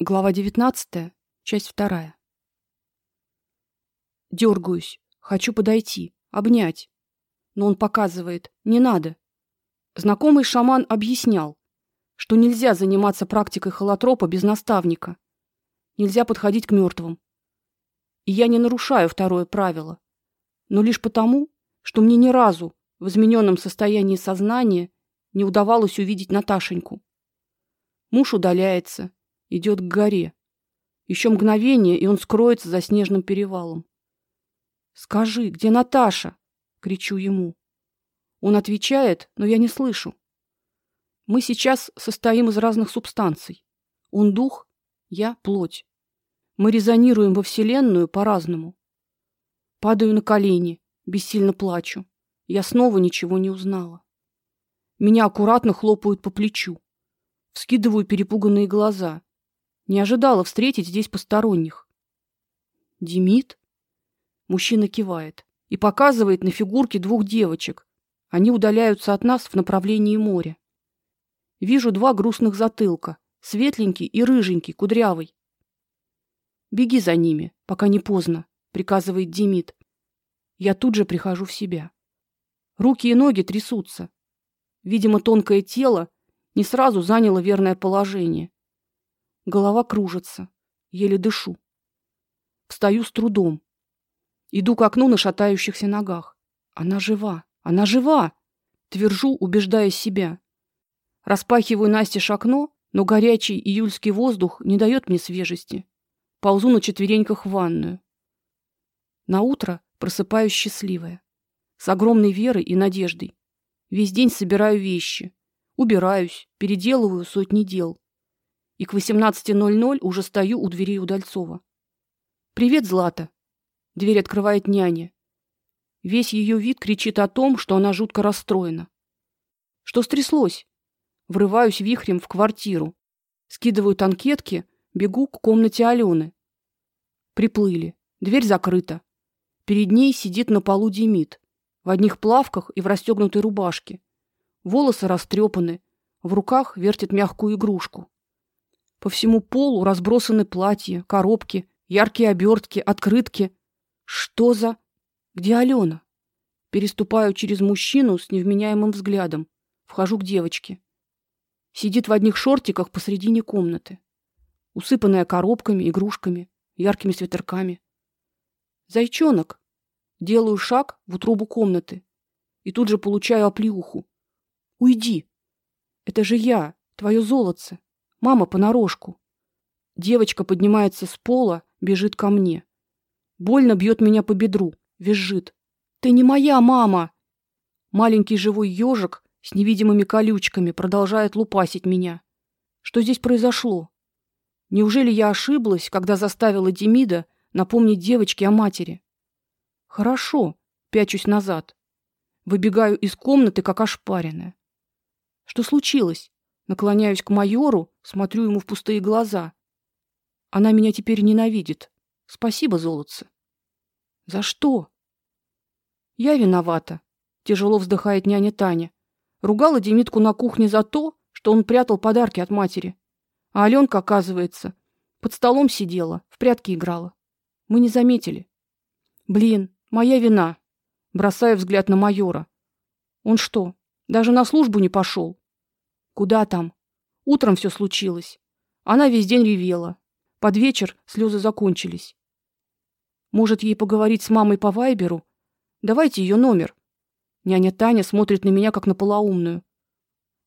Глава 19, часть вторая. Дергаюсь, хочу подойти, обнять, но он показывает: "Не надо". Знакомый шаман объяснял, что нельзя заниматься практикой холотропа без наставника. Нельзя подходить к мертвым. И я не нарушаю второе правило, но лишь потому, что мне ни разу в измененном состоянии сознания не удавалось увидеть Наташеньку. Муж удаляется, идет к горе. Еще мгновение, и он скроется за снежным перевалом. Скажи, где Наташа? кричу ему. Он отвечает, но я не слышу. Мы сейчас состоим из разных субстанций. Он дух, я плоть. Мы резонируем во вселенную по-разному. Падаю на колени, бессильно плачу. Я снова ничего не узнала. Меня аккуратно хлопают по плечу. Вскидываю перепуганные глаза. Не ожидала встретить здесь посторонних. Демид? Мужчина кивает и показывает на фигурки двух девочек. Они удаляются от нас в направлении моря. Вижу два грустных затылка, светленький и рыженький, кудрявый. Беги за ними, пока не поздно, приказывает Демид. Я тут же прихожу в себя. Руки и ноги трясутся. Видимо, тонкое тело не сразу заняло верное положение. Голова кружится, еле дышу. Встаю с трудом. Иду к окну на шатающихся ногах. Она жива, она жива, твержу, убеждая себя. Распахиваю настежь окно, но горячий июльский воздух не дает мне свежести. Ползу на четвереньках в ванную. На утро просыпаюсь счастливая, с огромной верой и надеждой. Весь день собираю вещи, убираюсь, переделываю сотни дел и к 18:00 уже стою у двери Удальцова. Привет, Злата. Дверь открывает няня. Весь ее вид кричит о том, что она жутко расстроена. Что стряслось? Врываюсь вихрем в квартиру. Скидываю танкетки, бегу к комнате Алены. Приплыли. Дверь закрыта. Перед ней сидит на полу Демид в одних плавках и в расстегнутой рубашке. Волосы растрепаны, в руках вертит мягкую игрушку. По всему полу разбросаны платья, коробки, яркие обертки, открытки. Что за Где Алена? Переступаю через мужчину с невменяемым взглядом, вхожу к девочке. Сидит в одних шортиках посредине комнаты, усыпанная коробками, игрушками, яркими свитерками. Зайчонок. Делаю шаг в утробу комнаты и тут же получаю оплеуху. Уйди. Это же я, твое золотце. Мама понарошку. Девочка поднимается с пола, бежит ко мне. Больно бьет меня по бедру, визжит. Ты не моя мама. Маленький живой ежик с невидимыми колючками продолжает лупасить меня. Что здесь произошло? Неужели я ошиблась, когда заставила Демида напомнить девочке о матери? Хорошо, пячусь назад. Выбегаю из комнаты как ошпаренная. Что случилось? Наклоняюсь к майору, смотрю ему в пустые глаза. Она меня теперь ненавидит. Спасибо, золотце. За что? Я виновата, тяжело вздыхает няня Таня. Ругала Демитку на кухне за то, что он прятал подарки от матери. А Алёнка, оказывается, под столом сидела, в прятки играла. Мы не заметили. Блин, моя вина. Бросаю взгляд на майора. Он что, даже на службу не пошел? Куда там? Утром все случилось. Она весь день ревела. Под вечер слезы закончились. Может, ей поговорить с мамой по Вайберу? Давайте ее номер. Няня Таня смотрит на меня как на полоумную.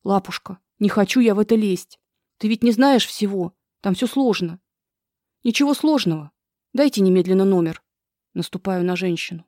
Лапушка, не хочу я в это лезть. Ты ведь не знаешь всего. Там все сложно. Ничего сложного. Дайте немедленно номер. Наступаю на женщину.